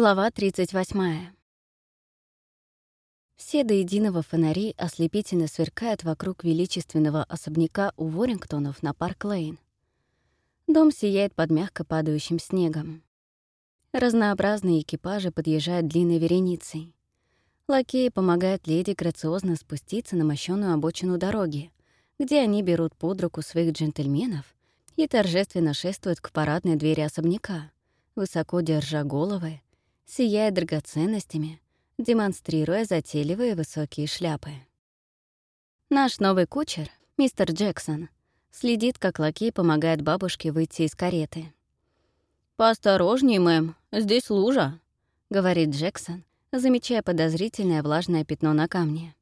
Глава 38. Все до единого фонари ослепительно сверкают вокруг величественного особняка Уоррингтонов на Парк-Лейн. Дом сияет под мягко падающим снегом. Разнообразные экипажи подъезжают длинной вереницей. Лакеи помогают леди грациозно спуститься на мощёную обочину дороги, где они берут под руку своих джентльменов и торжественно шествуют к парадной двери особняка, высоко держа головы сияя драгоценностями, демонстрируя затейливые высокие шляпы. Наш новый кучер, мистер Джексон, следит, как лакей помогает бабушке выйти из кареты. «Поосторожней, мэм, здесь лужа», — говорит Джексон, замечая подозрительное влажное пятно на камне.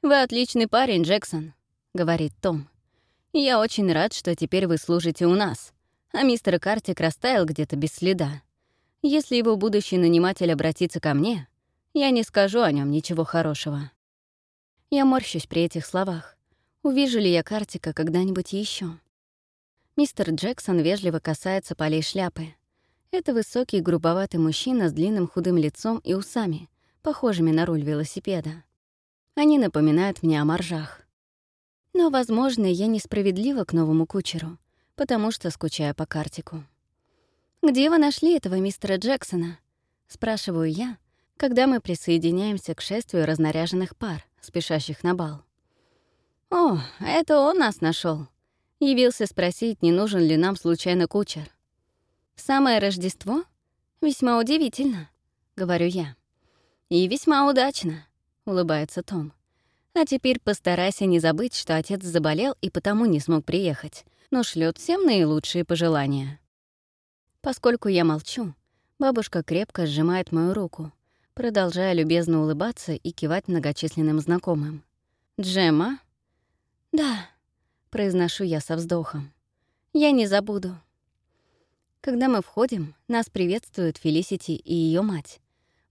«Вы отличный парень, Джексон», — говорит Том. «Я очень рад, что теперь вы служите у нас, а мистер Картик растаял где-то без следа. Если его будущий наниматель обратится ко мне, я не скажу о нем ничего хорошего. Я морщусь при этих словах. Увижу ли я Картика когда-нибудь еще? Мистер Джексон вежливо касается полей шляпы. Это высокий, грубоватый мужчина с длинным худым лицом и усами, похожими на руль велосипеда. Они напоминают мне о моржах. Но, возможно, я несправедлива к новому кучеру, потому что скучаю по Картику. «Где вы нашли этого мистера Джексона?» — спрашиваю я, когда мы присоединяемся к шествию разнаряженных пар, спешащих на бал. «О, это он нас нашел. Явился спросить, не нужен ли нам случайно кучер. «Самое Рождество? Весьма удивительно», — говорю я. «И весьма удачно», — улыбается Том. «А теперь постарайся не забыть, что отец заболел и потому не смог приехать, но шлет всем наилучшие пожелания». Поскольку я молчу, бабушка крепко сжимает мою руку, продолжая любезно улыбаться и кивать многочисленным знакомым. «Джема?» «Да», — произношу я со вздохом. «Я не забуду». Когда мы входим, нас приветствуют Фелисити и ее мать.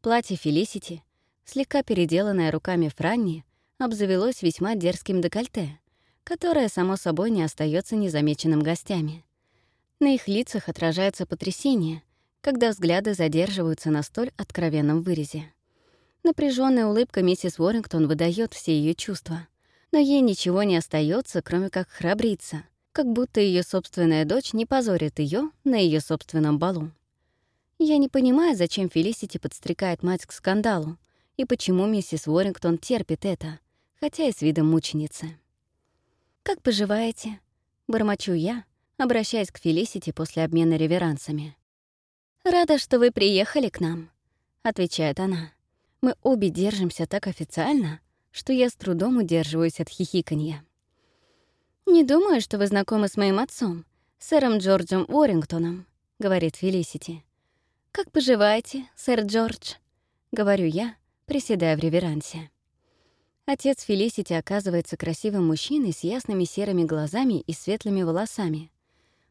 Платье Фелисити, слегка переделанное руками Франни, обзавелось весьма дерзким декольте, которое, само собой, не остается незамеченным гостями. На их лицах отражается потрясение, когда взгляды задерживаются на столь откровенном вырезе. Напряженная улыбка миссис Уоррингтон выдает все ее чувства. Но ей ничего не остается, кроме как храбриться, как будто ее собственная дочь не позорит ее на ее собственном балу. Я не понимаю, зачем Фелисити подстрекает мать к скандалу, и почему миссис Уоррингтон терпит это, хотя и с видом мученицы. «Как поживаете?» — бормочу я, обращаясь к Фелисити после обмена реверансами. «Рада, что вы приехали к нам», — отвечает она. «Мы обе держимся так официально, что я с трудом удерживаюсь от хихиканья». «Не думаю, что вы знакомы с моим отцом, сэром Джорджем Уоррингтоном», — говорит Фелисити. «Как поживаете, сэр Джордж?» — говорю я, приседая в реверансе. Отец Фелисити оказывается красивым мужчиной с ясными серыми глазами и светлыми волосами.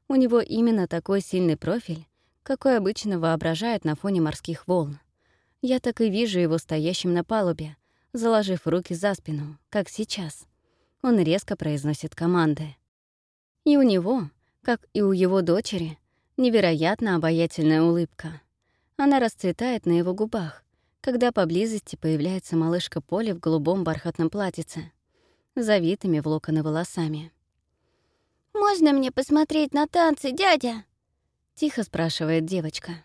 У него именно такой сильный профиль, какой обычно воображают на фоне морских волн. Я так и вижу его стоящим на палубе, заложив руки за спину, как сейчас. Он резко произносит команды. И у него, как и у его дочери, невероятно обаятельная улыбка. Она расцветает на его губах, когда поблизости появляется малышка Поли в голубом бархатном платьице, завитыми в локоны волосами. «Можно мне посмотреть на танцы, дядя?» — тихо спрашивает девочка.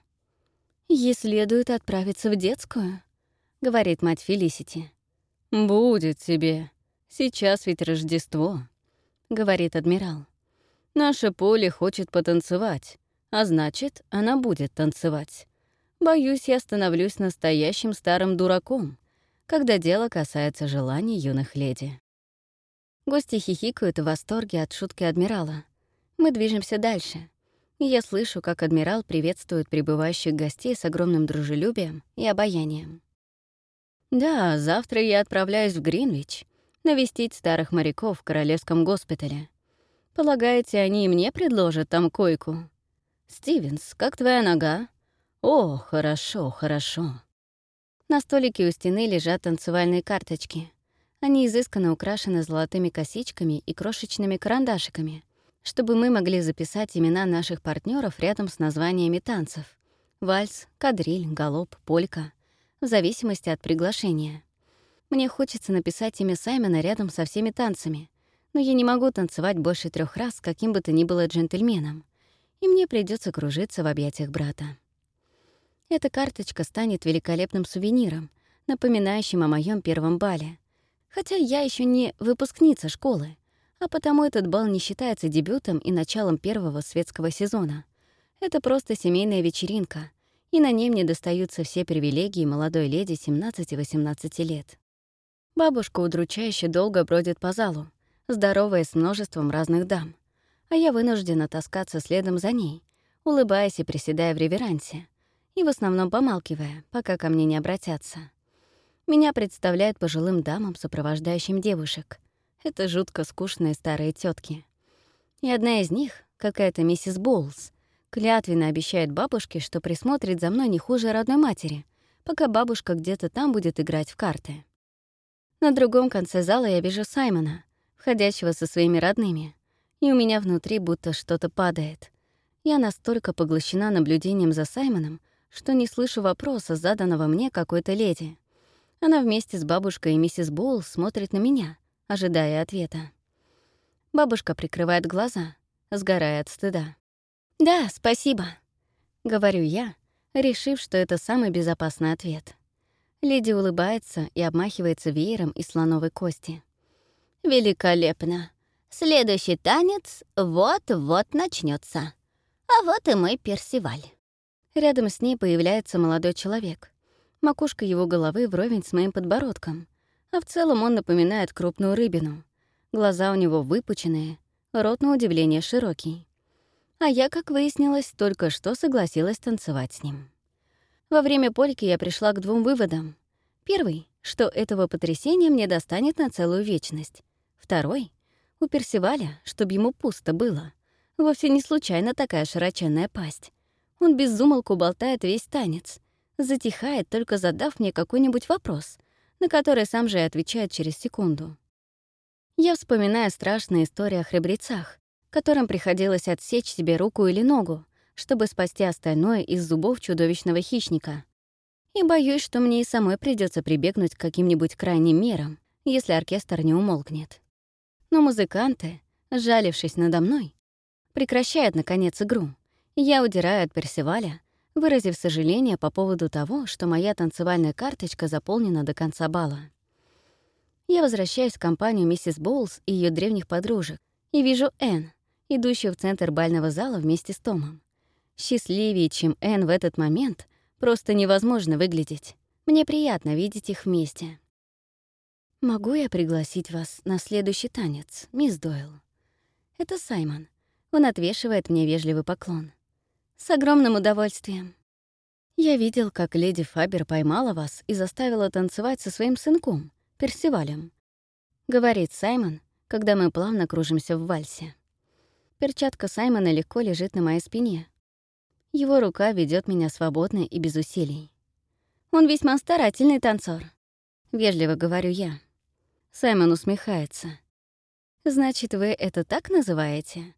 «Ей следует отправиться в детскую», — говорит мать Фелисити. «Будет тебе. Сейчас ведь Рождество», — говорит адмирал. «Наша Поле хочет потанцевать, а значит, она будет танцевать. Боюсь, я становлюсь настоящим старым дураком, когда дело касается желаний юных леди». Гости хихикают в восторге от шутки адмирала. Мы движемся дальше. Я слышу, как адмирал приветствует прибывающих гостей с огромным дружелюбием и обаянием. «Да, завтра я отправляюсь в Гринвич навестить старых моряков в Королевском госпитале. Полагаете, они и мне предложат там койку? Стивенс, как твоя нога? О, хорошо, хорошо». На столике у стены лежат танцевальные карточки. Они изысканно украшены золотыми косичками и крошечными карандашиками, чтобы мы могли записать имена наших партнеров рядом с названиями танцев. Вальс, кадриль, галоп, полька. В зависимости от приглашения. Мне хочется написать имя Саймона рядом со всеми танцами, но я не могу танцевать больше трех раз с каким бы то ни было джентльменом, и мне придется кружиться в объятиях брата. Эта карточка станет великолепным сувениром, напоминающим о моем первом бале. Хотя я еще не выпускница школы, а потому этот бал не считается дебютом и началом первого светского сезона. Это просто семейная вечеринка, и на ней мне достаются все привилегии молодой леди 17-18 лет. Бабушка удручающе долго бродит по залу, здоровая с множеством разных дам, а я вынуждена таскаться следом за ней, улыбаясь и приседая в реверансе, и в основном помалкивая, пока ко мне не обратятся. Меня представляют пожилым дамам, сопровождающим девушек — это жутко скучные старые тетки. И одна из них, какая-то миссис Боулс, клятвенно обещает бабушке, что присмотрит за мной не хуже родной матери, пока бабушка где-то там будет играть в карты. На другом конце зала я вижу Саймона, входящего со своими родными, и у меня внутри будто что-то падает. Я настолько поглощена наблюдением за Саймоном, что не слышу вопроса, заданного мне какой-то леди. Она вместе с бабушкой и миссис Боулс смотрит на меня, ожидая ответа. Бабушка прикрывает глаза, сгорая от стыда. «Да, спасибо», — говорю я, решив, что это самый безопасный ответ. Леди улыбается и обмахивается веером из слоновой кости. «Великолепно! Следующий танец вот-вот начнется. А вот и мой Персиваль». Рядом с ней появляется молодой человек. Макушка его головы вровень с моим подбородком, а в целом он напоминает крупную рыбину. Глаза у него выпученные, рот на удивление широкий. А я, как выяснилось, только что согласилась танцевать с ним. Во время польки я пришла к двум выводам. Первый, что этого потрясения мне достанет на целую вечность. Второй, у Персиваля, чтобы ему пусто было. Вовсе не случайно такая широченная пасть. Он безумолку болтает весь танец. Затихает, только задав мне какой-нибудь вопрос — на который сам же и отвечает через секунду. Я вспоминаю страшные истории о храбрецах, которым приходилось отсечь себе руку или ногу, чтобы спасти остальное из зубов чудовищного хищника. И боюсь, что мне и самой придется прибегнуть к каким-нибудь крайним мерам, если оркестр не умолкнет. Но музыканты, жалившись надо мной, прекращают, наконец, игру, я удираю от Персиваля, выразив сожаление по поводу того, что моя танцевальная карточка заполнена до конца бала. Я возвращаюсь в компанию миссис Боулс и ее древних подружек и вижу Энн, идущую в центр бального зала вместе с Томом. Счастливее, чем Энн в этот момент, просто невозможно выглядеть. Мне приятно видеть их вместе. «Могу я пригласить вас на следующий танец, мисс Дойл?» Это Саймон. Он отвешивает мне вежливый поклон. «С огромным удовольствием. Я видел, как леди Фабер поймала вас и заставила танцевать со своим сынком, Персивалем», — говорит Саймон, когда мы плавно кружимся в вальсе. Перчатка Саймона легко лежит на моей спине. Его рука ведет меня свободно и без усилий. «Он весьма старательный танцор», — вежливо говорю я. Саймон усмехается. «Значит, вы это так называете?»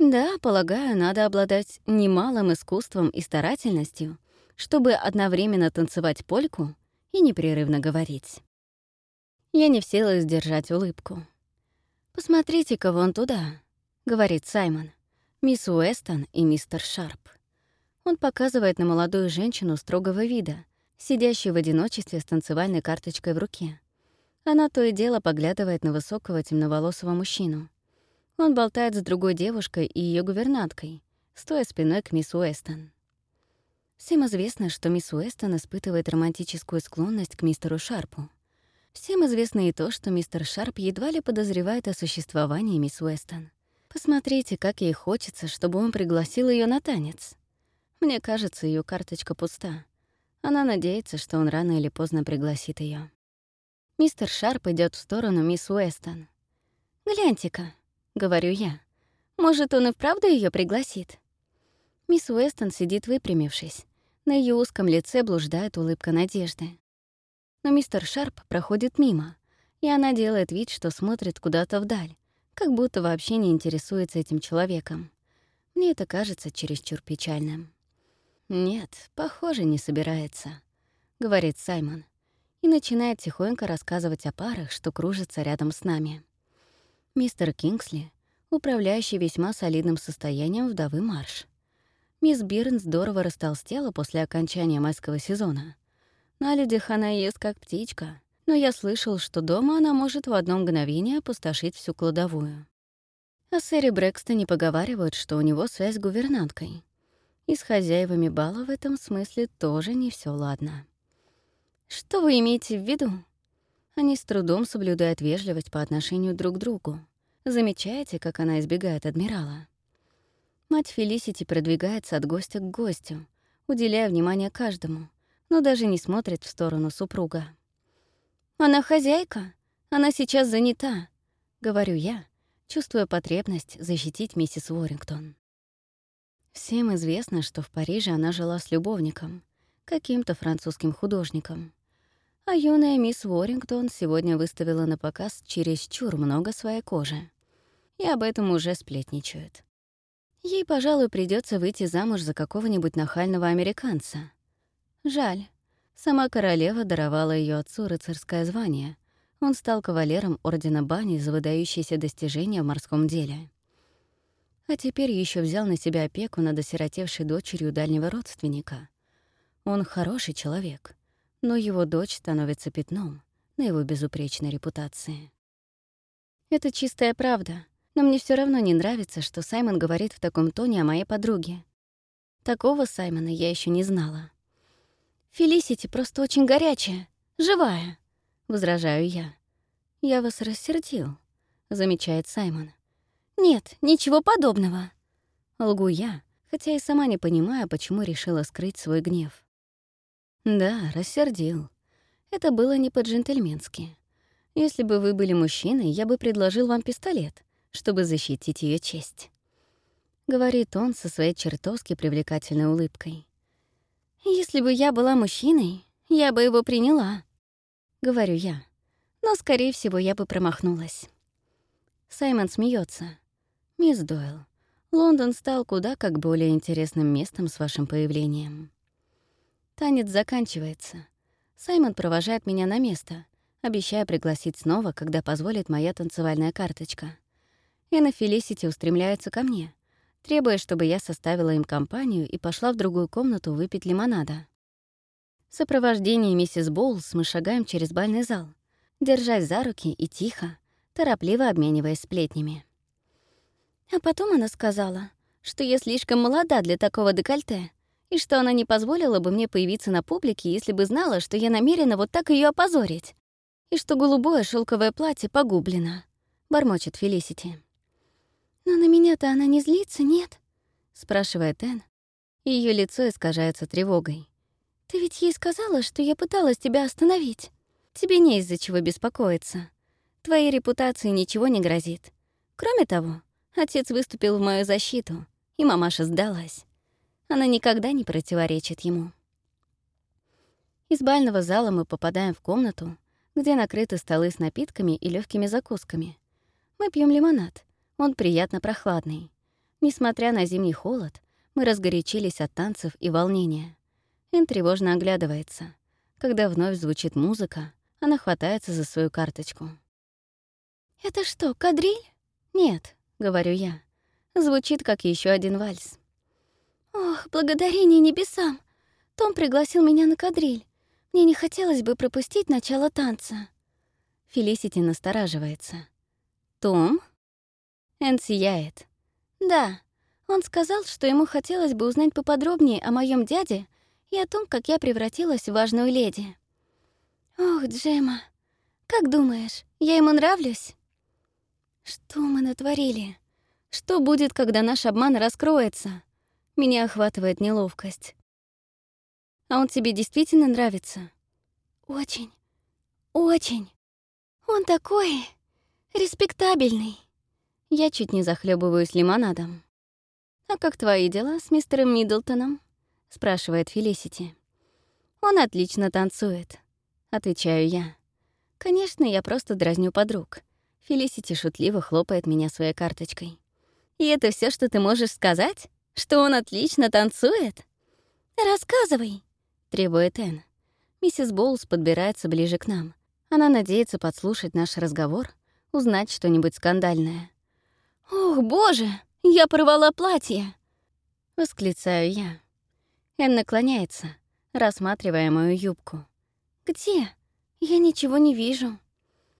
Да, полагаю, надо обладать немалым искусством и старательностью, чтобы одновременно танцевать польку и непрерывно говорить. Я не в силах сдержать улыбку. «Посмотрите-ка вон туда», — говорит Саймон. «Мисс Уэстон и мистер Шарп». Он показывает на молодую женщину строгого вида, сидящую в одиночестве с танцевальной карточкой в руке. Она то и дело поглядывает на высокого темноволосого мужчину. Он болтает с другой девушкой и ее гувернанткой, стоя спиной к мисс Уэстон. Всем известно, что мисс Уэстон испытывает романтическую склонность к мистеру Шарпу. Всем известно и то, что мистер Шарп едва ли подозревает о существовании мисс Уэстон. Посмотрите, как ей хочется, чтобы он пригласил ее на танец. Мне кажется, ее карточка пуста. Она надеется, что он рано или поздно пригласит ее. Мистер Шарп идет в сторону мисс Уэстон. «Гляньте-ка, — говорю я. «Может, он и вправду ее пригласит?» Мисс Уэстон сидит выпрямившись. На ее узком лице блуждает улыбка надежды. Но мистер Шарп проходит мимо, и она делает вид, что смотрит куда-то вдаль, как будто вообще не интересуется этим человеком. Мне это кажется чересчур печальным. «Нет, похоже, не собирается», — говорит Саймон и начинает тихонько рассказывать о парах, что кружатся рядом с нами. Мистер Кингсли, управляющий весьма солидным состоянием вдовы Марш. Мисс Бирн здорово растолстела после окончания майского сезона. На людях она ест как птичка, но я слышал, что дома она может в одно мгновение опустошить всю кладовую. О сэре Брэкстоне поговаривают, что у него связь с гувернанткой. И с хозяевами бала в этом смысле тоже не все ладно. Что вы имеете в виду? Они с трудом соблюдают вежливость по отношению друг к другу. Замечаете, как она избегает адмирала? Мать Фелисити продвигается от гостя к гостю, уделяя внимание каждому, но даже не смотрит в сторону супруга. «Она хозяйка. Она сейчас занята», — говорю я, чувствуя потребность защитить миссис Уоррингтон. Всем известно, что в Париже она жила с любовником, каким-то французским художником. А юная мисс Уоррингтон сегодня выставила на показ чересчур много своей кожи. И об этом уже сплетничают. Ей, пожалуй, придется выйти замуж за какого-нибудь нахального американца. Жаль. Сама королева даровала ее отцу рыцарское звание. Он стал кавалером Ордена Бани за выдающиеся достижения в морском деле. А теперь еще взял на себя опеку над осиротевшей дочерью дальнего родственника. Он хороший человек — но его дочь становится пятном на его безупречной репутации. Это чистая правда, но мне все равно не нравится, что Саймон говорит в таком тоне о моей подруге. Такого Саймона я еще не знала. «Фелисити просто очень горячая, живая», — возражаю я. «Я вас рассердил», — замечает Саймон. «Нет, ничего подобного». Лгу я, хотя и сама не понимаю, почему решила скрыть свой гнев. Да, рассердил. Это было не по-джентльменски. Если бы вы были мужчиной, я бы предложил вам пистолет, чтобы защитить ее честь. Говорит он со своей чертовски привлекательной улыбкой. Если бы я была мужчиной, я бы его приняла. Говорю я. Но, скорее всего, я бы промахнулась. Саймон смеется. «Мисс Дойл, Лондон стал куда как более интересным местом с вашим появлением. Танец заканчивается. Саймон провожает меня на место, обещая пригласить снова, когда позволит моя танцевальная карточка. Энна Фелисити устремляется ко мне, требуя, чтобы я составила им компанию и пошла в другую комнату выпить лимонада. В сопровождении миссис Боулс мы шагаем через бальный зал, держась за руки и тихо, торопливо обмениваясь сплетнями. А потом она сказала, что я слишком молода для такого декольте, и что она не позволила бы мне появиться на публике, если бы знала, что я намерена вот так ее опозорить, и что голубое шелковое платье погублено, — бормочет Фелисити. «Но на меня-то она не злится, нет?» — спрашивает Энн. Ее лицо искажается тревогой. «Ты ведь ей сказала, что я пыталась тебя остановить. Тебе не из-за чего беспокоиться. Твоей репутации ничего не грозит. Кроме того, отец выступил в мою защиту, и мамаша сдалась. Она никогда не противоречит ему. Из бального зала мы попадаем в комнату, где накрыты столы с напитками и легкими закусками. Мы пьем лимонад. Он приятно прохладный. Несмотря на зимний холод, мы разгорячились от танцев и волнения. Эн тревожно оглядывается. Когда вновь звучит музыка, она хватается за свою карточку. «Это что, кадриль?» «Нет», — говорю я. Звучит как еще один вальс. «Ох, благодарение небесам! Том пригласил меня на кадриль. Мне не хотелось бы пропустить начало танца». Фелисити настораживается. «Том?» Энн сияет. «Да, он сказал, что ему хотелось бы узнать поподробнее о моем дяде и о том, как я превратилась в важную леди». «Ох, Джема, как думаешь, я ему нравлюсь?» «Что мы натворили? Что будет, когда наш обман раскроется?» Меня охватывает неловкость. А он тебе действительно нравится? Очень. Очень. Он такой респектабельный. Я чуть не захлебываюсь лимонадом. «А как твои дела с мистером Миддлтоном?» — спрашивает Фелисити. «Он отлично танцует», — отвечаю я. Конечно, я просто дразню подруг. Фелисити шутливо хлопает меня своей карточкой. «И это все, что ты можешь сказать?» Что он отлично танцует? «Рассказывай», — требует Энн. Миссис Боулс подбирается ближе к нам. Она надеется подслушать наш разговор, узнать что-нибудь скандальное. «Ох, боже, я порвала платье!» — восклицаю я. Энн наклоняется, рассматривая мою юбку. «Где? Я ничего не вижу».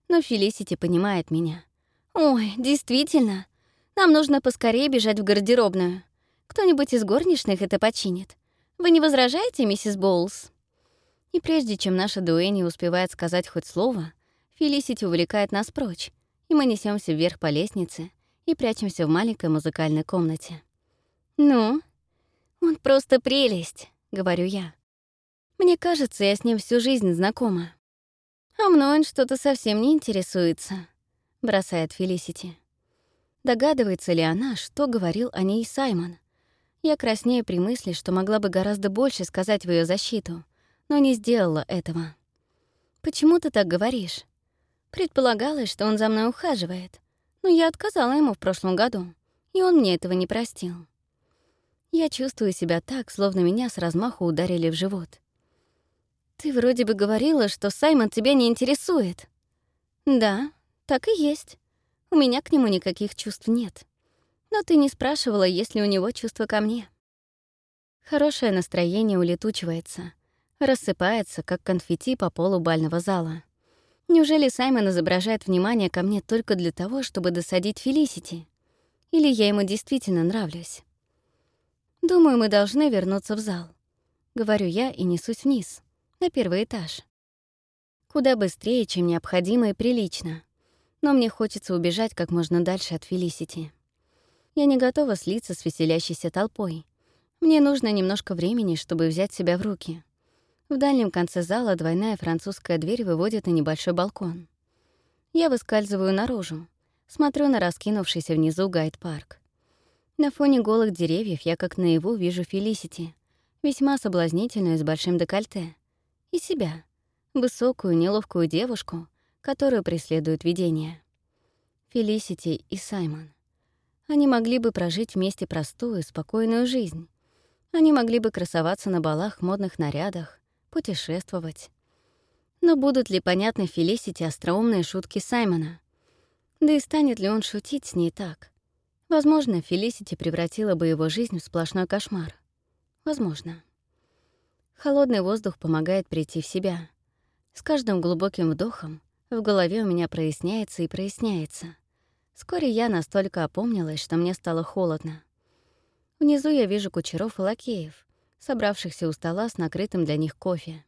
Но Фелисити понимает меня. «Ой, действительно. Нам нужно поскорее бежать в гардеробную. Кто-нибудь из горничных это починит. Вы не возражаете, миссис Боулс?» И прежде чем наша Дуэни успевает сказать хоть слово, Фелисити увлекает нас прочь, и мы несемся вверх по лестнице и прячемся в маленькой музыкальной комнате. «Ну, он просто прелесть», — говорю я. Мне кажется, я с ним всю жизнь знакома. А мной он что-то совсем не интересуется, бросает Фелисити. Догадывается ли она, что говорил о ней Саймон? Я краснею при мысли, что могла бы гораздо больше сказать в ее защиту, но не сделала этого. «Почему ты так говоришь?» Предполагалось, что он за мной ухаживает, но я отказала ему в прошлом году, и он мне этого не простил. Я чувствую себя так, словно меня с размаху ударили в живот. «Ты вроде бы говорила, что Саймон тебя не интересует». «Да, так и есть. У меня к нему никаких чувств нет. Но ты не спрашивала, есть ли у него чувства ко мне». Хорошее настроение улетучивается, рассыпается, как конфетти по полу бального зала. Неужели Саймон изображает внимание ко мне только для того, чтобы досадить Фелисити? Или я ему действительно нравлюсь? Думаю, мы должны вернуться в зал. Говорю я и несусь вниз на первый этаж. Куда быстрее, чем необходимо и прилично. Но мне хочется убежать как можно дальше от Фелисити. Я не готова слиться с веселящейся толпой. Мне нужно немножко времени, чтобы взять себя в руки. В дальнем конце зала двойная французская дверь выводит на небольшой балкон. Я выскальзываю наружу, смотрю на раскинувшийся внизу гайд-парк. На фоне голых деревьев я как наяву вижу Фелисити, весьма соблазнительную с большим декольте и себя, высокую, неловкую девушку, которую преследует видение. Фелисити и Саймон. Они могли бы прожить вместе простую, спокойную жизнь. Они могли бы красоваться на балах, модных нарядах, путешествовать. Но будут ли понятны Фелисити остроумные шутки Саймона? Да и станет ли он шутить с ней так? Возможно, Фелисити превратила бы его жизнь в сплошной кошмар. Возможно. Холодный воздух помогает прийти в себя. С каждым глубоким вдохом в голове у меня проясняется и проясняется. Вскоре я настолько опомнилась, что мне стало холодно. Внизу я вижу кучеров и лакеев, собравшихся у стола с накрытым для них кофе.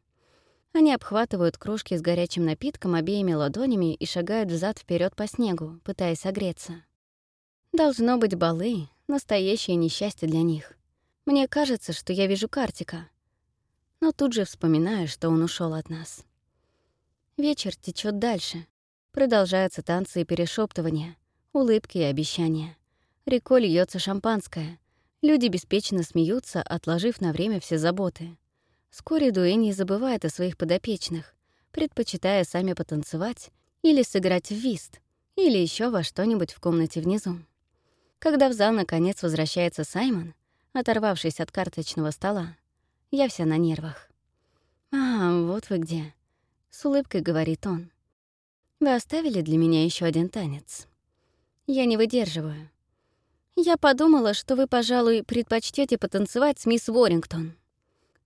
Они обхватывают кружки с горячим напитком обеими ладонями и шагают взад вперед по снегу, пытаясь согреться. Должно быть балы — настоящее несчастье для них. Мне кажется, что я вижу Картика — но тут же вспоминаю, что он ушел от нас. Вечер течет дальше. Продолжаются танцы и перешептывания, улыбки и обещания. Рекой льется шампанское. Люди беспечно смеются, отложив на время все заботы. Вскоре Дуэни забывает о своих подопечных, предпочитая сами потанцевать или сыграть в вист, или еще во что-нибудь в комнате внизу. Когда в зал наконец возвращается Саймон, оторвавшись от карточного стола, я вся на нервах. «А, вот вы где», — с улыбкой говорит он. «Вы оставили для меня еще один танец?» Я не выдерживаю. «Я подумала, что вы, пожалуй, предпочтете потанцевать с мисс Уоррингтон».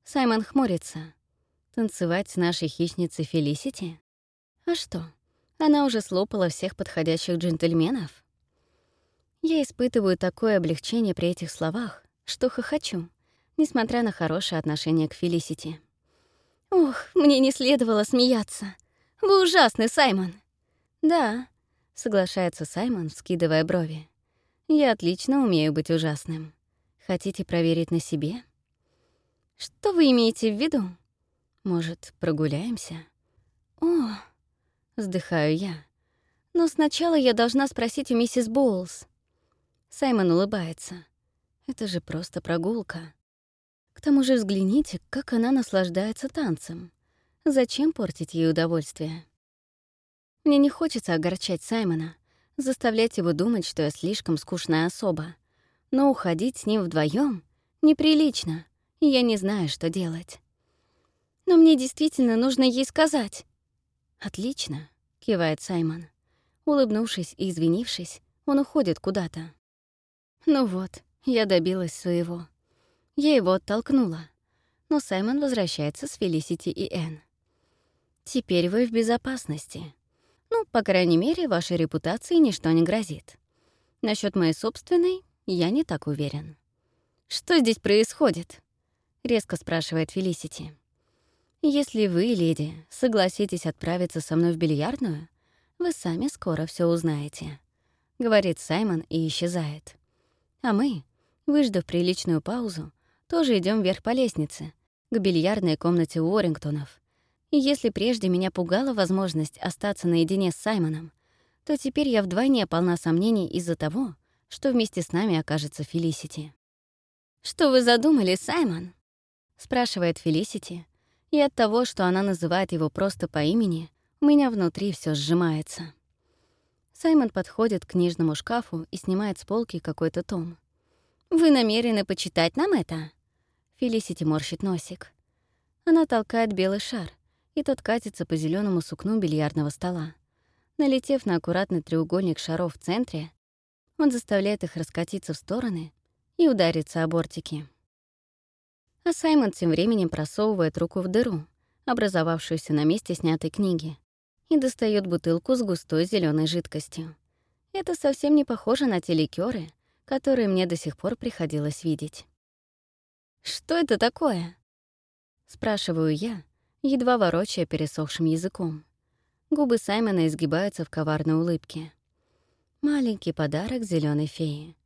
Саймон хмурится. «Танцевать с нашей хищницей Фелисити? А что, она уже слопала всех подходящих джентльменов?» Я испытываю такое облегчение при этих словах, что хохочу несмотря на хорошее отношение к Фелисити. «Ох, мне не следовало смеяться. Вы ужасный, Саймон!» «Да», — соглашается Саймон, скидывая брови. «Я отлично умею быть ужасным. Хотите проверить на себе?» «Что вы имеете в виду?» «Может, прогуляемся?» «О!» — вздыхаю я. «Но сначала я должна спросить у миссис Боулс». Саймон улыбается. «Это же просто прогулка. К тому же взгляните, как она наслаждается танцем. Зачем портить ей удовольствие? Мне не хочется огорчать Саймона, заставлять его думать, что я слишком скучная особа. Но уходить с ним вдвоем неприлично и я не знаю, что делать. Но мне действительно нужно ей сказать. «Отлично», — кивает Саймон. Улыбнувшись и извинившись, он уходит куда-то. Ну вот, я добилась своего. Я его оттолкнула. Но Саймон возвращается с Фелисити и Энн. Теперь вы в безопасности. Ну, по крайней мере, вашей репутации ничто не грозит. Насчет моей собственной я не так уверен. «Что здесь происходит?» — резко спрашивает Фелисити. «Если вы, леди, согласитесь отправиться со мной в бильярдную, вы сами скоро все узнаете», — говорит Саймон и исчезает. А мы, выждав приличную паузу, тоже идем вверх по лестнице, к бильярдной комнате Уоррингтонов. И если прежде меня пугала возможность остаться наедине с Саймоном, то теперь я вдвойне полна сомнений из-за того, что вместе с нами окажется Фелисити. «Что вы задумали, Саймон?» — спрашивает Фелисити, и от того, что она называет его просто по имени, у меня внутри все сжимается. Саймон подходит к книжному шкафу и снимает с полки какой-то том. «Вы намерены почитать нам это?» Фелисити морщит носик. Она толкает белый шар, и тот катится по зеленому сукну бильярдного стола. Налетев на аккуратный треугольник шаров в центре, он заставляет их раскатиться в стороны и удариться о бортики. А Саймон тем временем просовывает руку в дыру, образовавшуюся на месте снятой книги, и достает бутылку с густой зеленой жидкостью. Это совсем не похоже на те ликёры, которые мне до сих пор приходилось видеть. «Что это такое?» — спрашиваю я, едва ворочая пересохшим языком. Губы Саймона изгибаются в коварной улыбке. Маленький подарок зеленой феи.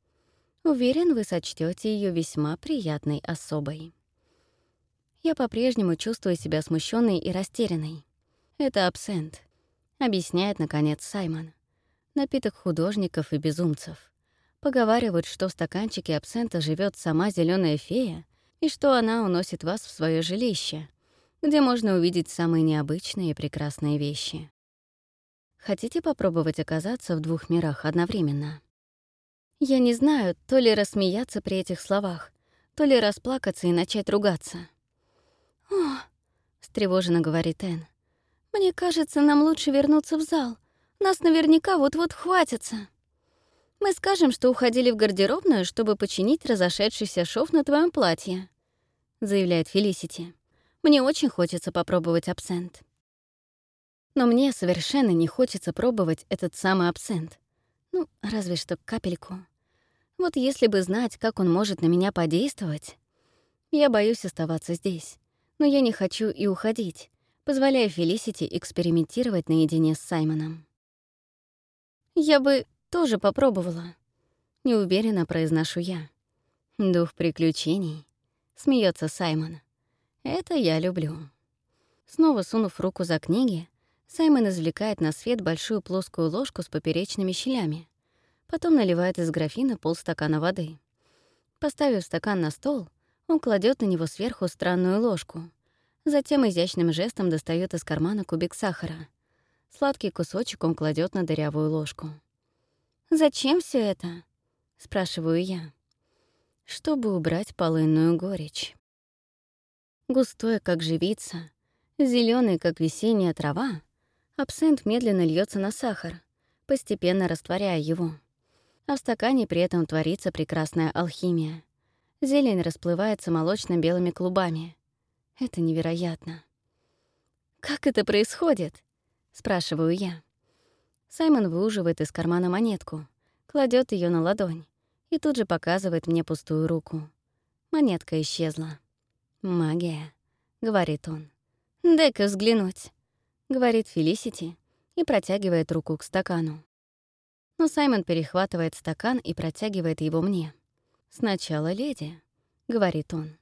Уверен, вы сочтете ее весьма приятной особой. Я по-прежнему чувствую себя смущенной и растерянной. Это абсент, объясняет, наконец, Саймон. Напиток художников и безумцев. Поговаривают, что в стаканчике абсента живет сама зеленая фея и что она уносит вас в свое жилище, где можно увидеть самые необычные и прекрасные вещи. Хотите попробовать оказаться в двух мирах одновременно? Я не знаю, то ли рассмеяться при этих словах, то ли расплакаться и начать ругаться. «О!» — встревоженно говорит Энн. «Мне кажется, нам лучше вернуться в зал. Нас наверняка вот-вот хватится. Мы скажем, что уходили в гардеробную, чтобы починить разошедшийся шов на твоем платье», — заявляет Фелисити. «Мне очень хочется попробовать абсент». Но мне совершенно не хочется пробовать этот самый абсент. Ну, разве что капельку. Вот если бы знать, как он может на меня подействовать... Я боюсь оставаться здесь но я не хочу и уходить, позволяя Фелисити экспериментировать наедине с Саймоном. «Я бы тоже попробовала», — неуверенно произношу я. «Дух приключений», — смеется Саймон. «Это я люблю». Снова сунув руку за книги, Саймон извлекает на свет большую плоскую ложку с поперечными щелями. Потом наливает из графина полстакана воды. Поставив стакан на стол, он кладет на него сверху странную ложку. Затем изящным жестом достает из кармана кубик сахара. Сладкий кусочек он кладет на дырявую ложку. «Зачем все это?» — спрашиваю я. «Чтобы убрать полынную горечь». Густой, как живица, зеленый, как весенняя трава, абсент медленно льется на сахар, постепенно растворяя его. А в стакане при этом творится прекрасная алхимия. Зелень расплывается молочно-белыми клубами. Это невероятно. «Как это происходит?» — спрашиваю я. Саймон выуживает из кармана монетку, кладет ее на ладонь и тут же показывает мне пустую руку. Монетка исчезла. «Магия», — говорит он. «Дай-ка взглянуть», — говорит Фелисити и протягивает руку к стакану. Но Саймон перехватывает стакан и протягивает его мне. «Сначала леди», — говорит он.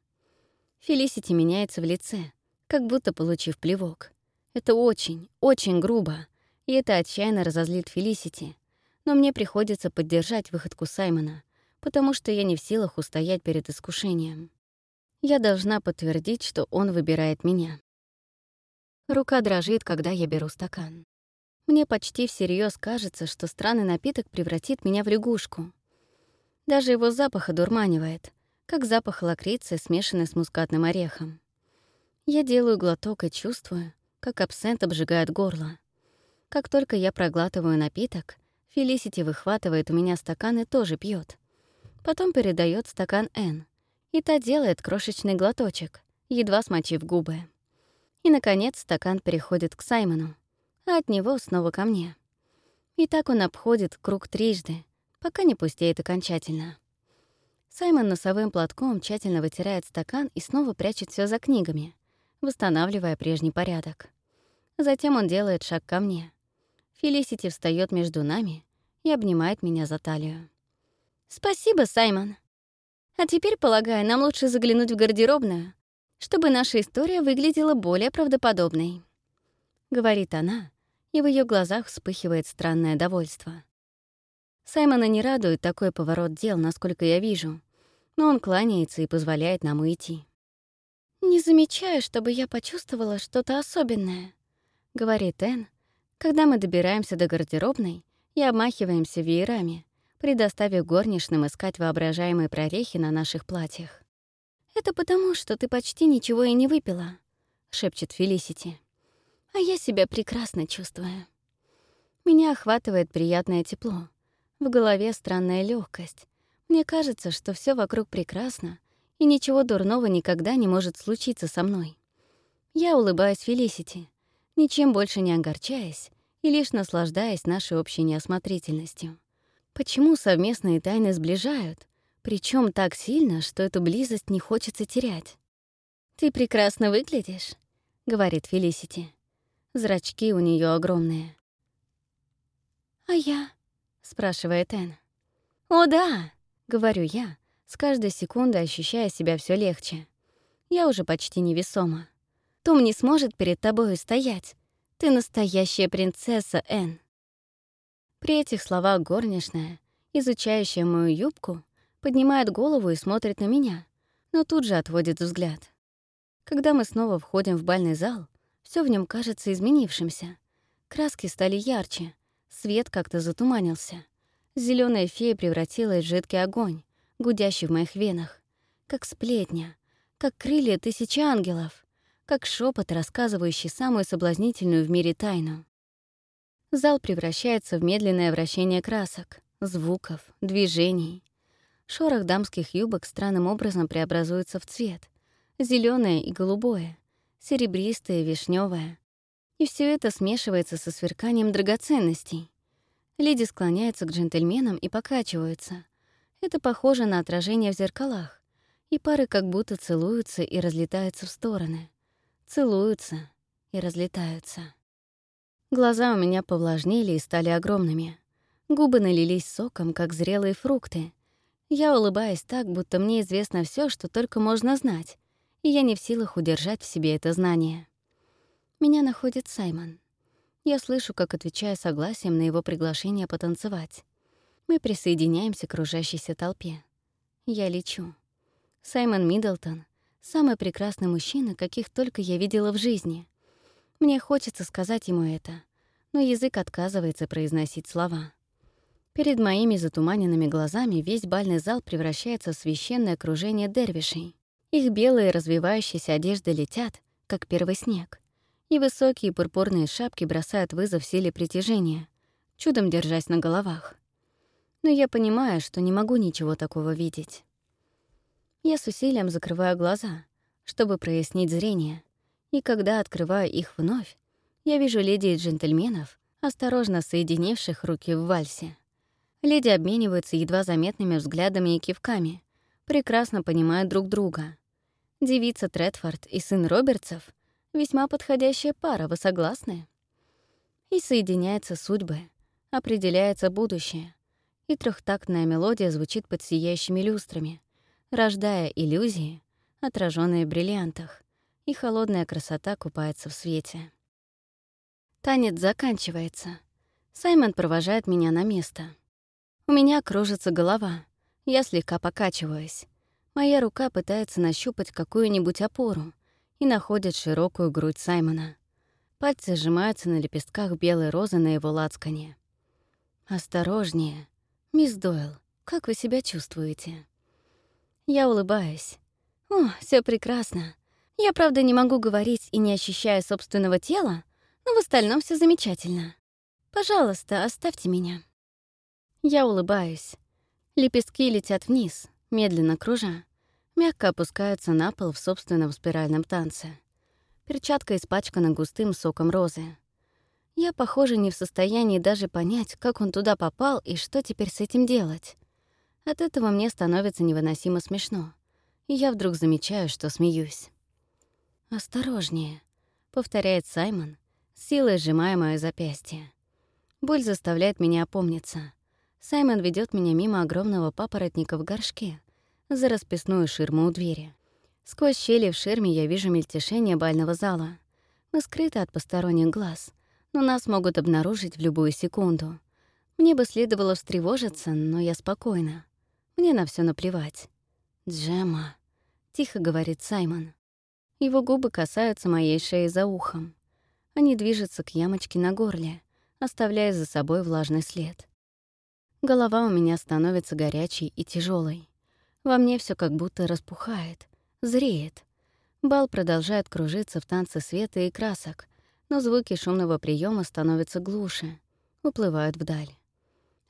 Фелисити меняется в лице, как будто получив плевок. Это очень, очень грубо, и это отчаянно разозлит Фелисити. Но мне приходится поддержать выходку Саймона, потому что я не в силах устоять перед искушением. Я должна подтвердить, что он выбирает меня. Рука дрожит, когда я беру стакан. Мне почти всерьез кажется, что странный напиток превратит меня в лягушку. Даже его запах одурманивает, как запах лакрицы, смешанный с мускатным орехом. Я делаю глоток и чувствую, как абсент обжигает горло. Как только я проглатываю напиток, Фелисити выхватывает у меня стакан и тоже пьет. Потом передает стакан Н, и та делает крошечный глоточек, едва смочив губы. И, наконец, стакан переходит к Саймону, а от него снова ко мне. И так он обходит круг трижды, пока не пустеет окончательно. Саймон носовым платком тщательно вытирает стакан и снова прячет все за книгами, восстанавливая прежний порядок. Затем он делает шаг ко мне. Фелисити встает между нами и обнимает меня за талию. «Спасибо, Саймон. А теперь, полагаю, нам лучше заглянуть в гардеробную, чтобы наша история выглядела более правдоподобной», — говорит она, и в ее глазах вспыхивает странное довольство. Саймона не радует такой поворот дел, насколько я вижу, но он кланяется и позволяет нам уйти. «Не замечаю, чтобы я почувствовала что-то особенное», — говорит Энн, когда мы добираемся до гардеробной и обмахиваемся веерами, предоставив горничным искать воображаемые прорехи на наших платьях. «Это потому, что ты почти ничего и не выпила», — шепчет Фелисити. «А я себя прекрасно чувствую». Меня охватывает приятное тепло. В голове странная легкость. Мне кажется, что все вокруг прекрасно, и ничего дурного никогда не может случиться со мной. Я улыбаюсь Фелисити, ничем больше не огорчаясь и лишь наслаждаясь нашей общей неосмотрительностью. Почему совместные тайны сближают, причем так сильно, что эту близость не хочется терять? «Ты прекрасно выглядишь», — говорит Фелисити. Зрачки у нее огромные. «А я?» — спрашивает Энн. «О, да!» — говорю я, с каждой секундой ощущая себя все легче. Я уже почти невесома. Том не сможет перед тобой стоять. Ты настоящая принцесса, Энн. При этих словах горничная, изучающая мою юбку, поднимает голову и смотрит на меня, но тут же отводит взгляд. Когда мы снова входим в бальный зал, все в нем кажется изменившимся. Краски стали ярче, свет как-то затуманился. Зеленая фея превратилась в жидкий огонь, гудящий в моих венах, как сплетня, как крылья тысячи ангелов как шепот, рассказывающий самую соблазнительную в мире тайну. Зал превращается в медленное вращение красок, звуков, движений. Шорох дамских юбок странным образом преобразуется в цвет. зеленое и голубое, серебристое и вишневое. И все это смешивается со сверканием драгоценностей. Леди склоняются к джентльменам и покачиваются. Это похоже на отражение в зеркалах. И пары как будто целуются и разлетаются в стороны целуются и разлетаются. Глаза у меня повлажнели и стали огромными. Губы налились соком, как зрелые фрукты. Я улыбаюсь так, будто мне известно все, что только можно знать, и я не в силах удержать в себе это знание. Меня находит Саймон. Я слышу, как отвечаю согласием на его приглашение потанцевать. Мы присоединяемся к кружащейся толпе. Я лечу. Саймон Миддлтон Самый прекрасный мужчина, каких только я видела в жизни. Мне хочется сказать ему это, но язык отказывается произносить слова. Перед моими затуманенными глазами весь бальный зал превращается в священное окружение дервишей. Их белые развивающиеся одежды летят, как первый снег, и высокие пурпурные шапки бросают вызов силе притяжения, чудом держась на головах. Но я понимаю, что не могу ничего такого видеть. Я с усилием закрываю глаза, чтобы прояснить зрение, и когда открываю их вновь, я вижу леди и джентльменов, осторожно соединивших руки в вальсе. Леди обмениваются едва заметными взглядами и кивками, прекрасно понимая друг друга. Девица Тредфорд и сын Робертсов — весьма подходящая пара, вы согласны? И соединяются судьбы, определяется будущее, и трехтактная мелодия звучит под сияющими люстрами, рождая иллюзии, отраженные в бриллиантах, и холодная красота купается в свете. Танец заканчивается. Саймон провожает меня на место. У меня кружится голова, я слегка покачиваюсь. Моя рука пытается нащупать какую-нибудь опору и находит широкую грудь Саймона. Пальцы сжимаются на лепестках белой розы на его лацкане. «Осторожнее. Мисс Дойл, как вы себя чувствуете?» Я улыбаюсь. О, все прекрасно. Я, правда, не могу говорить и не ощущаю собственного тела, но в остальном все замечательно. Пожалуйста, оставьте меня. Я улыбаюсь. Лепестки летят вниз, медленно кружа, мягко опускаются на пол в собственном спиральном танце. Перчатка испачкана густым соком розы. Я, похоже, не в состоянии даже понять, как он туда попал и что теперь с этим делать. От этого мне становится невыносимо смешно, и я вдруг замечаю, что смеюсь. «Осторожнее», — повторяет Саймон, силой сжимая моё запястье. Боль заставляет меня опомниться. Саймон ведет меня мимо огромного папоротника в горшке, за расписную ширму у двери. Сквозь щели в ширме я вижу мельтешение бального зала. Мы скрыты от посторонних глаз, но нас могут обнаружить в любую секунду. Мне бы следовало встревожиться, но я спокойна. Мне на все наплевать. «Джема», — тихо говорит Саймон. Его губы касаются моей шеи за ухом. Они движутся к ямочке на горле, оставляя за собой влажный след. Голова у меня становится горячей и тяжелой. Во мне все как будто распухает, зреет. Бал продолжает кружиться в танце света и красок, но звуки шумного приема становятся глуше, уплывают вдаль.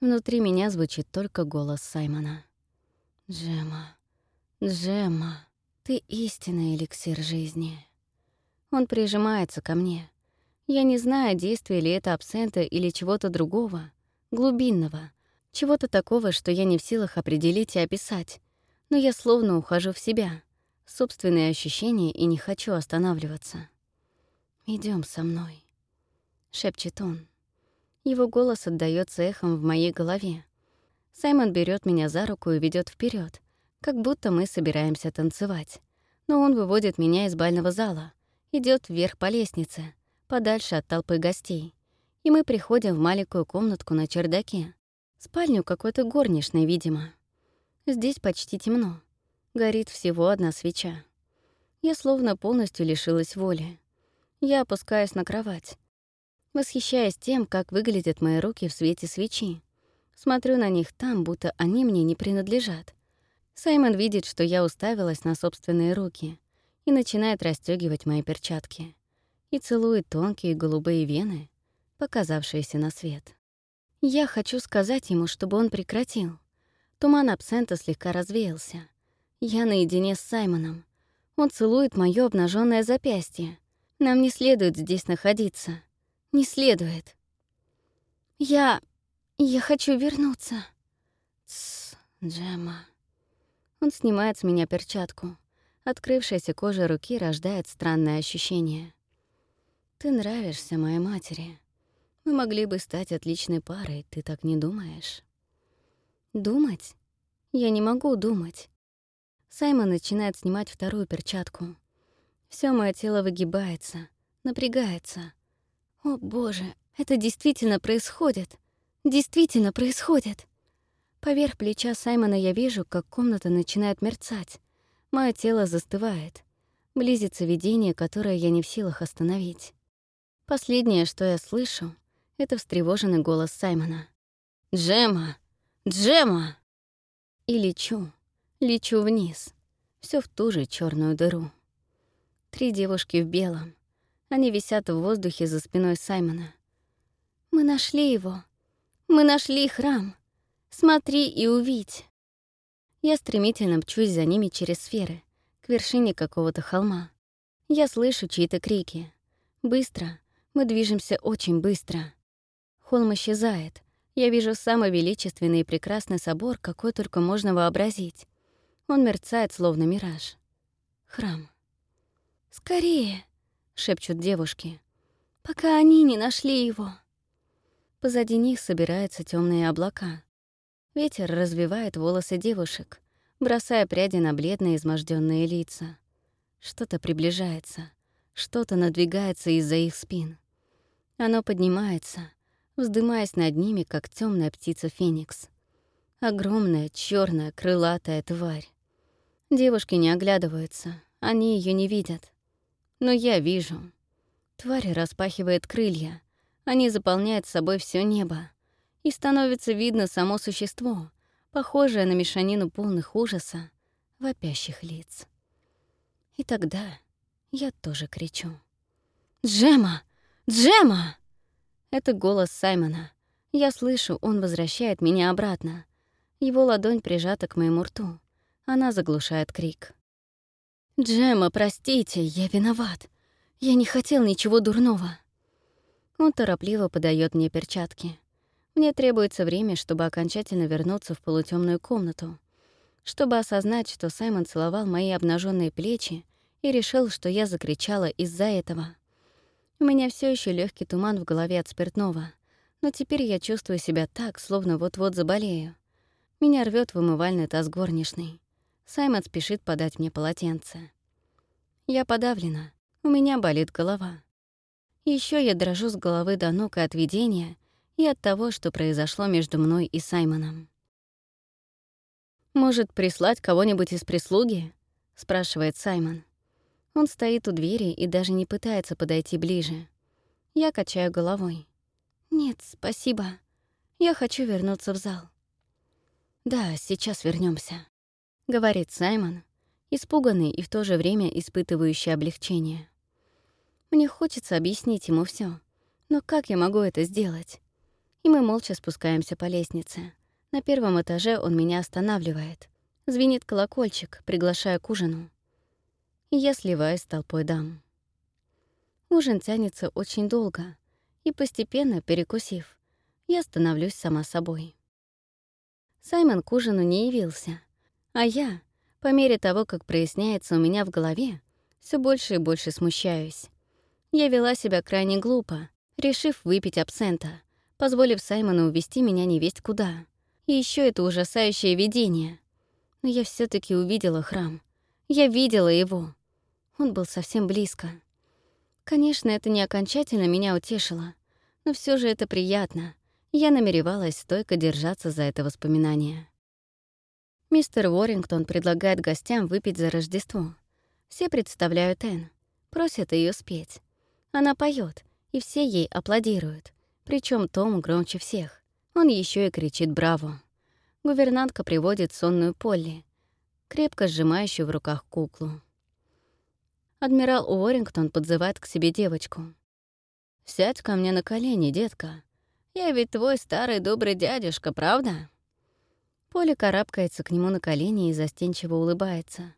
Внутри меня звучит только голос Саймона. «Джема, Джема, ты истинный эликсир жизни». Он прижимается ко мне. Я не знаю, действия ли это абсента или чего-то другого, глубинного, чего-то такого, что я не в силах определить и описать, но я словно ухожу в себя, собственные ощущения и не хочу останавливаться. Идем со мной», — шепчет он. Его голос отдаётся эхом в моей голове. Саймон берет меня за руку и ведет вперед, как будто мы собираемся танцевать. Но он выводит меня из бального зала, идет вверх по лестнице, подальше от толпы гостей. И мы приходим в маленькую комнатку на чердаке. Спальню какой-то горничной, видимо. Здесь почти темно. Горит всего одна свеча. Я словно полностью лишилась воли. Я опускаюсь на кровать, восхищаясь тем, как выглядят мои руки в свете свечи. Смотрю на них там, будто они мне не принадлежат. Саймон видит, что я уставилась на собственные руки и начинает расстёгивать мои перчатки и целует тонкие голубые вены, показавшиеся на свет. Я хочу сказать ему, чтобы он прекратил. Туман абсента слегка развеялся. Я наедине с Саймоном. Он целует моё обнажённое запястье. Нам не следует здесь находиться. Не следует. Я... я хочу вернуться. Тсс, Джема. Он снимает с меня перчатку. Открывшаяся кожа руки рождает странное ощущение. Ты нравишься моей матери. Мы могли бы стать отличной парой, ты так не думаешь? Думать? Я не могу думать. Саймон начинает снимать вторую перчатку. Всё моё тело выгибается, напрягается. О, боже, это действительно происходит. Действительно происходит. Поверх плеча Саймона я вижу, как комната начинает мерцать. Моё тело застывает. Близится видение, которое я не в силах остановить. Последнее, что я слышу, — это встревоженный голос Саймона. «Джема! Джема!» И лечу, лечу вниз, все в ту же черную дыру. Три девушки в белом. Они висят в воздухе за спиной Саймона. «Мы нашли его. Мы нашли храм. Смотри и увидь». Я стремительно мчусь за ними через сферы, к вершине какого-то холма. Я слышу чьи-то крики. Быстро. Мы движемся очень быстро. Холм исчезает, я вижу самый величественный и прекрасный собор, какой только можно вообразить. Он мерцает, словно мираж. Храм. «Скорее!» — шепчут девушки. «Пока они не нашли его!» Позади них собираются темные облака. Ветер развивает волосы девушек, бросая пряди на бледные изможденные лица. Что-то приближается, что-то надвигается из-за их спин. Оно поднимается, вздымаясь над ними, как темная птица Феникс. Огромная, черная, крылатая тварь. Девушки не оглядываются, они ее не видят. Но я вижу. Тварь распахивает крылья, они заполняют собой все небо. И становится видно само существо, похожее на мешанину полных ужаса, вопящих лиц. И тогда я тоже кричу. «Джема! Джема!» Это голос Саймона. Я слышу, он возвращает меня обратно. Его ладонь прижата к моему рту. Она заглушает крик. «Джема, простите, я виноват. Я не хотел ничего дурного». Он торопливо подает мне перчатки. Мне требуется время, чтобы окончательно вернуться в полутемную комнату, чтобы осознать, что Саймон целовал мои обнаженные плечи и решил, что я закричала из-за этого. У меня все еще легкий туман в голове от спиртного, но теперь я чувствую себя так, словно вот-вот заболею. Меня рвет в умывальный таз горничный. Саймон спешит подать мне полотенце. Я подавлена, у меня болит голова. Еще я дрожу с головы до ног от видения и от того, что произошло между мной и Саймоном. «Может, прислать кого-нибудь из прислуги?» — спрашивает Саймон. Он стоит у двери и даже не пытается подойти ближе. Я качаю головой. «Нет, спасибо. Я хочу вернуться в зал». «Да, сейчас вернемся, говорит Саймон, испуганный и в то же время испытывающий облегчение. Мне хочется объяснить ему все, но как я могу это сделать? И мы молча спускаемся по лестнице. На первом этаже он меня останавливает. Звенит колокольчик, приглашая к ужину и я сливаюсь с толпой дам. Ужин тянется очень долго, и постепенно, перекусив, я становлюсь сама собой. Саймон к ужину не явился, а я, по мере того, как проясняется у меня в голове, все больше и больше смущаюсь. Я вела себя крайне глупо, решив выпить абсента, позволив Саймону увести меня невесть куда. И еще это ужасающее видение. Но я все таки увидела храм. Я видела его. Он был совсем близко. Конечно, это не окончательно меня утешило, но все же это приятно. Я намеревалась стойко держаться за это воспоминание. Мистер Уоррингтон предлагает гостям выпить за Рождество. Все представляют Энн, просят ее спеть. Она поет, и все ей аплодируют. Причем Том громче всех. Он еще и кричит «Браво!». Гувернантка приводит сонную Полли, крепко сжимающую в руках куклу. Адмирал Уоррингтон подзывает к себе девочку. «Сядь ко мне на колени, детка. Я ведь твой старый добрый дядюшка, правда?» Поля карабкается к нему на колени и застенчиво улыбается.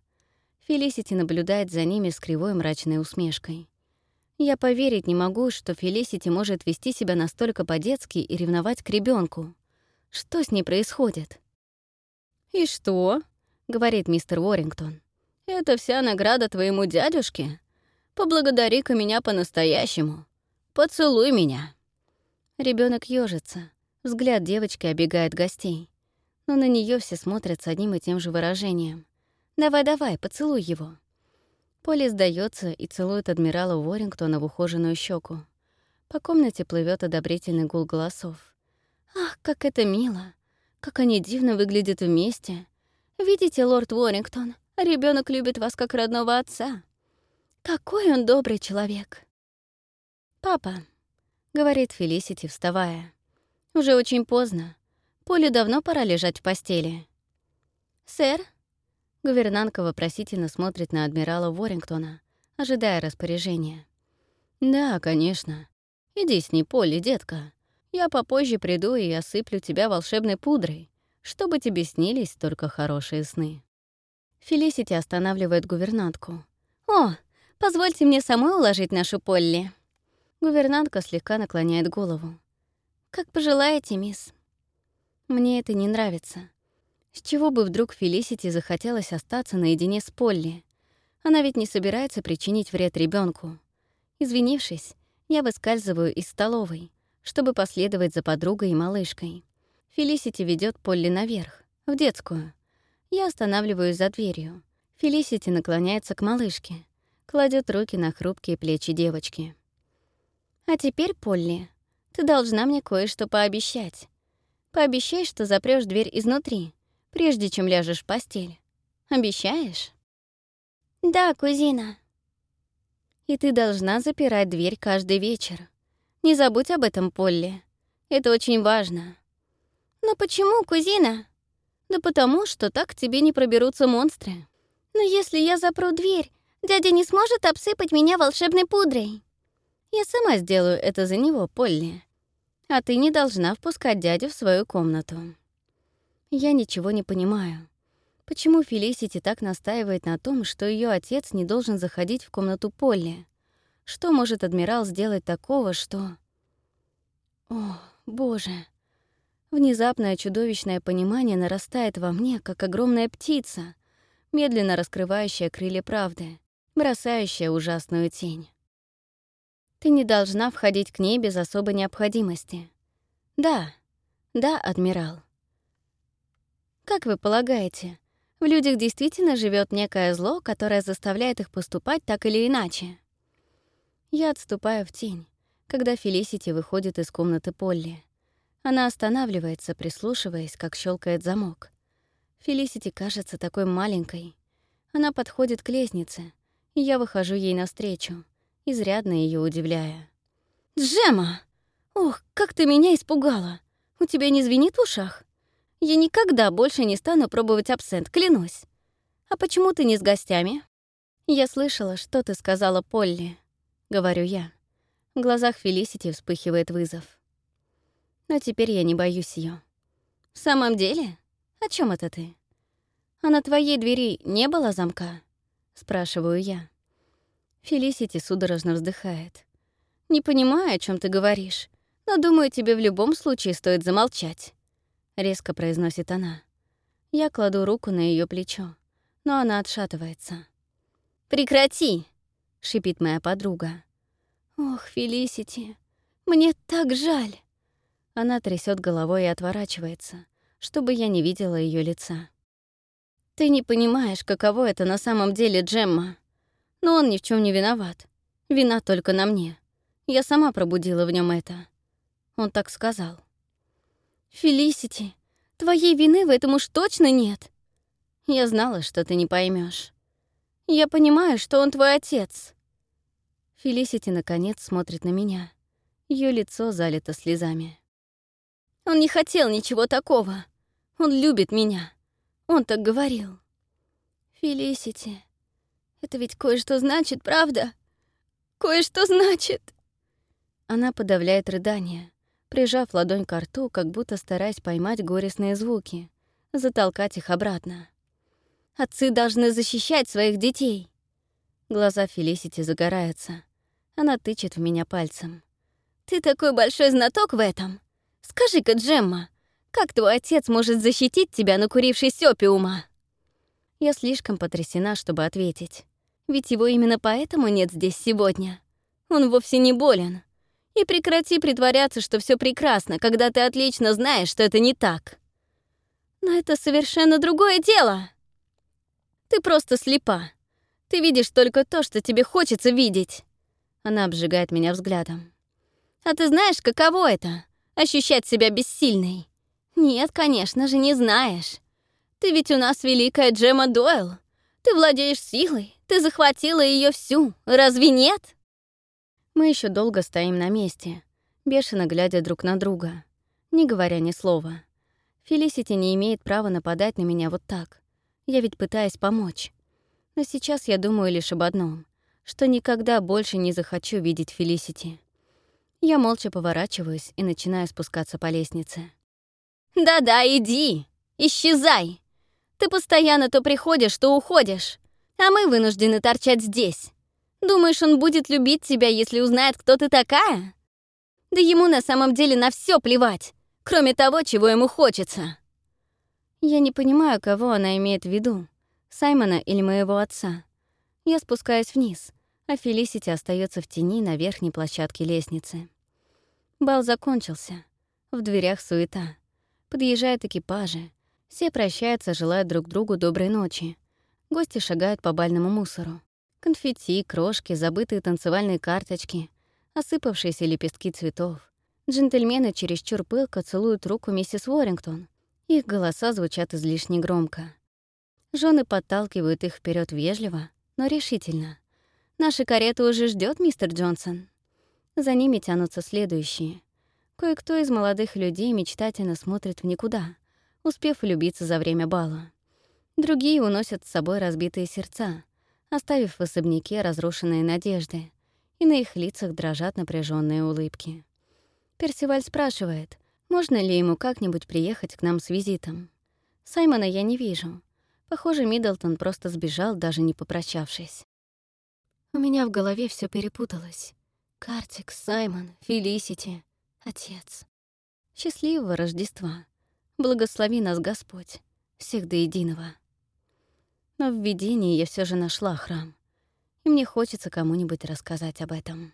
Фелисити наблюдает за ними с кривой мрачной усмешкой. Я поверить не могу, что Фелисити может вести себя настолько по-детски и ревновать к ребенку. Что с ней происходит? «И что?» — говорит мистер Уоррингтон. Это вся награда твоему дядюшке? Поблагодари-ка меня по-настоящему. Поцелуй меня». Ребенок ёжится. Взгляд девочки обегает гостей. Но на нее все смотрят с одним и тем же выражением. «Давай-давай, поцелуй его». Полли сдается и целует адмирала Уоррингтона в ухоженную щеку. По комнате плывет одобрительный гул голосов. «Ах, как это мило! Как они дивно выглядят вместе! Видите, лорд Уоррингтон, Ребенок любит вас как родного отца. Какой он добрый человек. «Папа», — говорит Фелисити, вставая, — «уже очень поздно. Поле давно пора лежать в постели». «Сэр?» Гувернантка вопросительно смотрит на адмирала Уоррингтона, ожидая распоряжения. «Да, конечно. Иди с ней, Полли, детка. Я попозже приду и осыплю тебя волшебной пудрой, чтобы тебе снились только хорошие сны». Фелисити останавливает гувернантку. «О, позвольте мне самой уложить нашу Полли». Гувернантка слегка наклоняет голову. «Как пожелаете, мисс». Мне это не нравится. С чего бы вдруг Фелисити захотелось остаться наедине с Полли? Она ведь не собирается причинить вред ребенку. Извинившись, я выскальзываю из столовой, чтобы последовать за подругой и малышкой. Фелисити ведет Полли наверх, в детскую. Я останавливаюсь за дверью. Фелисити наклоняется к малышке, кладет руки на хрупкие плечи девочки. «А теперь, Полли, ты должна мне кое-что пообещать. Пообещай, что запрёшь дверь изнутри, прежде чем ляжешь в постель. Обещаешь?» «Да, кузина». «И ты должна запирать дверь каждый вечер. Не забудь об этом, Полли. Это очень важно». «Но почему, кузина?» Да потому, что так к тебе не проберутся монстры. «Но если я запру дверь, дядя не сможет обсыпать меня волшебной пудрой». «Я сама сделаю это за него, Полли. А ты не должна впускать дядю в свою комнату». Я ничего не понимаю. Почему Фелисити так настаивает на том, что ее отец не должен заходить в комнату Полли? Что может адмирал сделать такого, что... О, боже. Внезапное чудовищное понимание нарастает во мне, как огромная птица, медленно раскрывающая крылья правды, бросающая ужасную тень. Ты не должна входить к ней без особой необходимости. Да, да, адмирал. Как вы полагаете, в людях действительно живет некое зло, которое заставляет их поступать так или иначе? Я отступаю в тень, когда Фелисити выходит из комнаты Полли. Она останавливается, прислушиваясь, как щелкает замок. Фелисити кажется такой маленькой. Она подходит к лестнице, и я выхожу ей навстречу, изрядно ее удивляя. «Джема! Ох, как ты меня испугала! У тебя не звенит в ушах? Я никогда больше не стану пробовать абсент, клянусь. А почему ты не с гостями?» «Я слышала, что ты сказала Полли», — говорю я. В глазах Фелисити вспыхивает вызов. Но теперь я не боюсь ее. «В самом деле? О чем это ты?» «А на твоей двери не было замка?» — спрашиваю я. Фелисити судорожно вздыхает. «Не понимаю, о чем ты говоришь, но думаю, тебе в любом случае стоит замолчать», — резко произносит она. Я кладу руку на ее плечо, но она отшатывается. «Прекрати!» — шипит моя подруга. «Ох, Фелисити, мне так жаль!» Она трясет головой и отворачивается, чтобы я не видела ее лица. «Ты не понимаешь, каково это на самом деле, Джемма. Но он ни в чем не виноват. Вина только на мне. Я сама пробудила в нем это». Он так сказал. «Фелисити, твоей вины в этом уж точно нет. Я знала, что ты не поймешь. Я понимаю, что он твой отец». Фелисити, наконец, смотрит на меня. Ее лицо залито слезами. Он не хотел ничего такого. Он любит меня. Он так говорил. Фелисити, это ведь кое-что значит, правда? Кое-что значит. Она подавляет рыдание, прижав ладонь к рту, как будто стараясь поймать горестные звуки, затолкать их обратно. Отцы должны защищать своих детей. Глаза Фелисити загораются. Она тычет в меня пальцем. «Ты такой большой знаток в этом! Скажи-ка, Джемма, как твой отец может защитить тебя, накурившись опиума?» Я слишком потрясена, чтобы ответить. Ведь его именно поэтому нет здесь сегодня. Он вовсе не болен. И прекрати притворяться, что все прекрасно, когда ты отлично знаешь, что это не так. Но это совершенно другое дело. Ты просто слепа. Ты видишь только то, что тебе хочется видеть. Она обжигает меня взглядом. А ты знаешь, каково это? ощущать себя бессильной. Нет, конечно же, не знаешь. Ты ведь у нас великая Джема Дойл. Ты владеешь силой, ты захватила ее всю, разве нет? Мы еще долго стоим на месте, бешено глядя друг на друга, не говоря ни слова. Фелисити не имеет права нападать на меня вот так. Я ведь пытаюсь помочь. Но сейчас я думаю лишь об одном, что никогда больше не захочу видеть Фелисити. Я молча поворачиваюсь и начинаю спускаться по лестнице. «Да-да, иди! Исчезай! Ты постоянно то приходишь, то уходишь, а мы вынуждены торчать здесь. Думаешь, он будет любить тебя, если узнает, кто ты такая? Да ему на самом деле на все плевать, кроме того, чего ему хочется». Я не понимаю, кого она имеет в виду, Саймона или моего отца. Я спускаюсь вниз, а Фелисити остается в тени на верхней площадке лестницы. Бал закончился. В дверях суета. Подъезжают экипажи. Все прощаются, желают друг другу доброй ночи. Гости шагают по бальному мусору. Конфетти, крошки, забытые танцевальные карточки, осыпавшиеся лепестки цветов. Джентльмены чересчур пылко целуют руку миссис Уоррингтон. Их голоса звучат излишне громко. Жены подталкивают их вперед вежливо, но решительно. «Наша карета уже ждет, мистер Джонсон». За ними тянутся следующие. Кое-кто из молодых людей мечтательно смотрит в никуда, успев влюбиться за время бала. Другие уносят с собой разбитые сердца, оставив в особняке разрушенные надежды, и на их лицах дрожат напряженные улыбки. Персиваль спрашивает, можно ли ему как-нибудь приехать к нам с визитом. Саймона я не вижу. Похоже, Миддлтон просто сбежал, даже не попрощавшись. У меня в голове все перепуталось. Картик, Саймон, Фелисити, отец. Счастливого Рождества. Благослови нас Господь, всех до единого. Но в видении я все же нашла храм, и мне хочется кому-нибудь рассказать об этом.